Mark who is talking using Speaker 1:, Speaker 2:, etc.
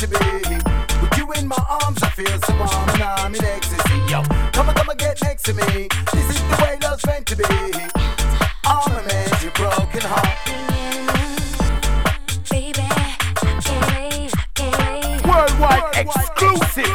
Speaker 1: to be. With you in my arms, I feel so warm and I'm in ecstasy. Yo, come on, come on, get next to me. This is the way love's meant to be. I'm a man, your broken heart.
Speaker 2: Baby,
Speaker 1: Worldwide exclusive.